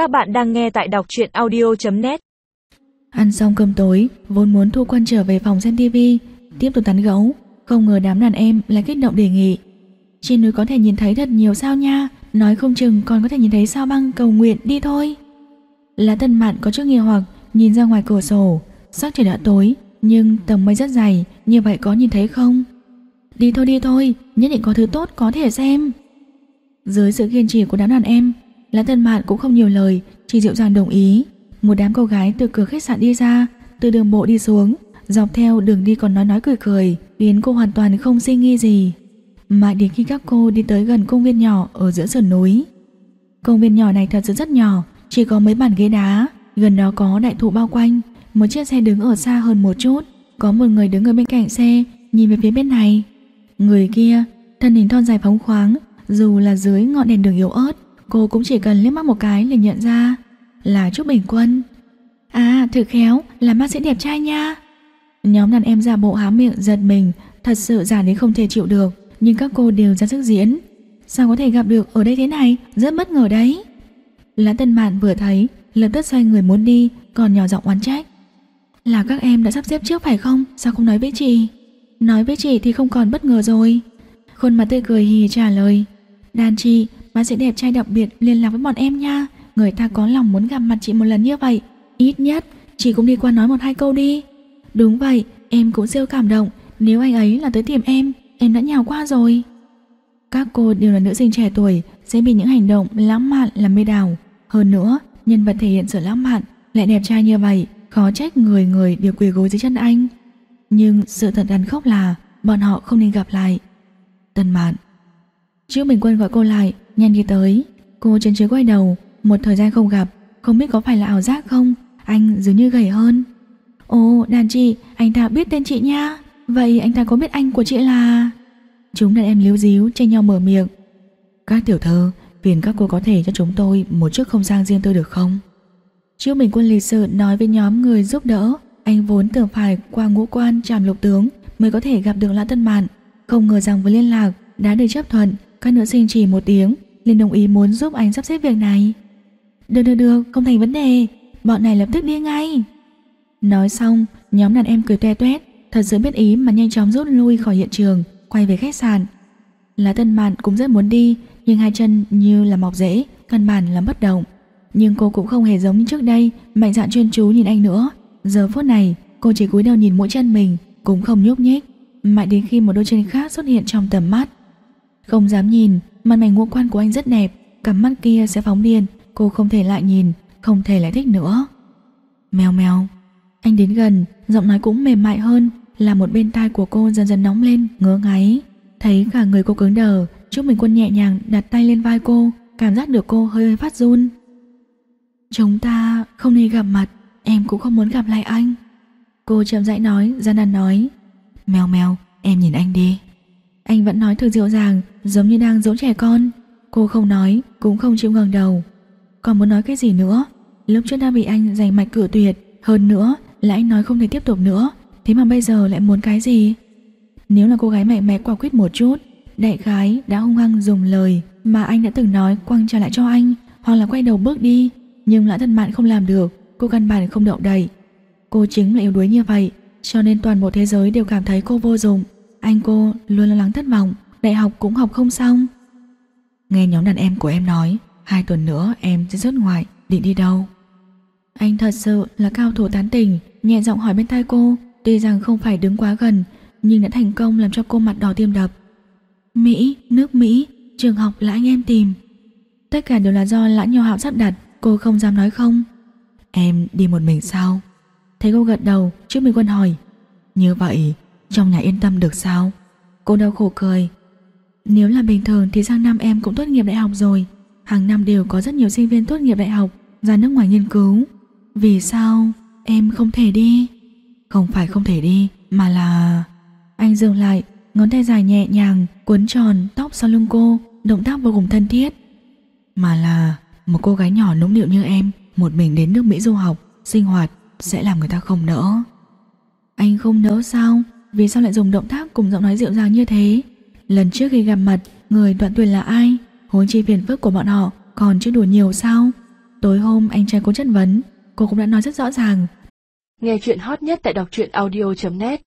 Các bạn đang nghe tại đọc truyện audio.net Ăn xong cơm tối, vốn muốn thu quân trở về phòng xem tivi, tiếp tục tán gẫu, không ngờ đám đàn em lại kích động đề nghị. Trên núi có thể nhìn thấy thật nhiều sao nha, nói không chừng còn có thể nhìn thấy sao băng cầu nguyện đi thôi. Lá tân mạn có chút nghi hoặc, nhìn ra ngoài cửa sổ, sắc trời đã tối, nhưng tầng mây rất dày, như vậy có nhìn thấy không? Đi thôi đi thôi, nhất định có thứ tốt có thể xem. Dưới sự kiên trì của đám đàn em, Lá thân Mạn cũng không nhiều lời, chỉ dịu dàng đồng ý. Một đám cô gái từ cửa khách sạn đi ra, từ đường bộ đi xuống, dọc theo đường đi còn nói nói cười cười, khiến cô hoàn toàn không suy nghi gì. Mãi đến khi các cô đi tới gần công viên nhỏ ở giữa sườn núi. Công viên nhỏ này thật sự rất nhỏ, chỉ có mấy bàn ghế đá, gần đó có đại thụ bao quanh, một chiếc xe đứng ở xa hơn một chút, có một người đứng ở bên cạnh xe, nhìn về phía bên này. Người kia, thân hình thon dài phóng khoáng, dù là dưới ngọn đèn đường yếu ớt, cô cũng chỉ cần liếc mắt một cái liền nhận ra là Trúc Bình Quân. À, thử khéo, là bác sĩ đẹp trai nha. Nhóm đàn em giả bộ há miệng giật mình, thật sự giả đến không thể chịu được, nhưng các cô đều ra sức diễn. Sao có thể gặp được ở đây thế này, rất bất ngờ đấy. Lã Tân Mạn vừa thấy, lập tức xoay người muốn đi, còn nhỏ giọng oán trách. Là các em đã sắp xếp trước phải không, sao không nói với chị? Nói với chị thì không còn bất ngờ rồi. Khuôn mặt tươi cười hì trả lời. Đàn chị, bác sĩ đẹp trai đặc biệt liên lạc với bọn em nha. Người ta có lòng muốn gặp mặt chị một lần như vậy. Ít nhất, chị cũng đi qua nói một hai câu đi. Đúng vậy, em cũng siêu cảm động. Nếu anh ấy là tới tìm em, em đã nhào qua rồi. Các cô đều là nữ sinh trẻ tuổi, sẽ bị những hành động lãng mạn làm mê đảo. Hơn nữa, nhân vật thể hiện sự lãng mạn lại đẹp trai như vậy, khó trách người người đều quỳ gối dưới chân anh. Nhưng sự thật đàn khốc là bọn họ không nên gặp lại. Tân mạn Trước Bình Quân gọi cô lại, nhanh đi tới. Cô chân chứa quay đầu, một thời gian không gặp, không biết có phải là ảo giác không, anh dường như gầy hơn. Ồ, đàn chị, anh ta biết tên chị nha. Vậy anh ta có biết anh của chị là... Chúng đàn em líu díu tranh nhau mở miệng. Các tiểu thơ, phiền các cô có thể cho chúng tôi một chiếc không gian riêng tư được không? Trước mình Quân lịch sự nói với nhóm người giúp đỡ, anh vốn tưởng phải qua ngũ quan tràm lục tướng mới có thể gặp được Lã Tân Mạn, không ngờ rằng với liên lạc đã được chấp thuận, các nữ sinh chỉ một tiếng liền đồng ý muốn giúp anh sắp xếp việc này. Được được được, không thành vấn đề, bọn này lập tức đi ngay. Nói xong, nhóm đàn em cười toe toét, thật sự biết ý mà nhanh chóng rút lui khỏi hiện trường, quay về khách sạn. Lá Tân Mạn cũng rất muốn đi, nhưng hai chân như là mọc rễ, căn bản là bất động. Nhưng cô cũng không hề giống như trước đây, mạnh dạn chuyên chú nhìn anh nữa. Giờ phút này, cô chỉ cúi đầu nhìn mỗi chân mình, cũng không nhúc nhích, mãi đến khi một đôi chân khác xuất hiện trong tầm mắt. Không dám nhìn, mặt mày ngũ quan của anh rất đẹp, cắm mắt kia sẽ phóng điên, cô không thể lại nhìn, không thể lại thích nữa. Mèo mèo, anh đến gần, giọng nói cũng mềm mại hơn, là một bên tai của cô dần dần nóng lên, ngứa ngáy. Thấy cả người cô cứng đờ, Trúc Minh Quân nhẹ nhàng đặt tay lên vai cô, cảm giác được cô hơi hơi phát run. Chúng ta không nên gặp mặt, em cũng không muốn gặp lại anh. Cô chậm rãi nói, gian nan nói. Mèo mèo, em nhìn anh đi. Anh vẫn nói thật dịu dàng, giống như đang dỗ trẻ con. Cô không nói, cũng không chịu ngẩng đầu. Còn muốn nói cái gì nữa? Lúc trước đã bị anh giành mạch cửa tuyệt, hơn nữa là anh nói không thể tiếp tục nữa. Thế mà bây giờ lại muốn cái gì? Nếu là cô gái mạnh mẽ quả quyết một chút, đại khái đã hung hăng dùng lời mà anh đã từng nói quăng trả lại cho anh, hoặc là quay đầu bước đi. Nhưng lã thân mạn không làm được, cô căn bản không động đậy. Cô chính là yếu đuối như vậy, cho nên toàn bộ thế giới đều cảm thấy cô vô dụng. Anh cô luôn lo lắng thất vọng, đại học cũng học không xong. Nghe nhóm đàn em của em nói, hai tuần nữa em sẽ rớt ngoại, định đi đâu? Anh thật sự là cao thủ tán tình, nhẹ giọng hỏi bên tai cô, tuy rằng không phải đứng quá gần, nhưng đã thành công làm cho cô mặt đỏ tim đập. Mỹ, nước Mỹ, trường học là anh em tìm. Tất cả đều là do lã nhiều hạo sắp đặt, cô không dám nói không. Em đi một mình sao? Thấy cô gật đầu, trước mình quân hỏi. Như vậy, trong nhà yên tâm được sao? Cô đau khổ cười. Nếu là bình thường thì sang năm em cũng tốt nghiệp đại học rồi. Hàng năm đều có rất nhiều sinh viên tốt nghiệp đại học ra nước ngoài nghiên cứu. Vì sao em không thể đi? Không phải không thể đi, mà là... Anh dừng lại, ngón tay dài nhẹ nhàng, cuốn tròn tóc sau lưng cô, động tác vô cùng thân thiết. Mà là một cô gái nhỏ nũng nịu như em, một mình đến nước Mỹ du học, sinh hoạt, sẽ làm người ta không nỡ. Anh không nỡ sao? Vì sao lại dùng động tác cùng giọng nói dịu dàng như thế? Lần trước khi gặp mặt, người đoạn tuyệt là ai? Huống chi phiền phức của bọn họ còn chưa đủ nhiều sao? Tối hôm anh trai cô chất vấn, cô cũng đã nói rất rõ ràng. Nghe chuyện hot nhất tại đọc truyện audio.net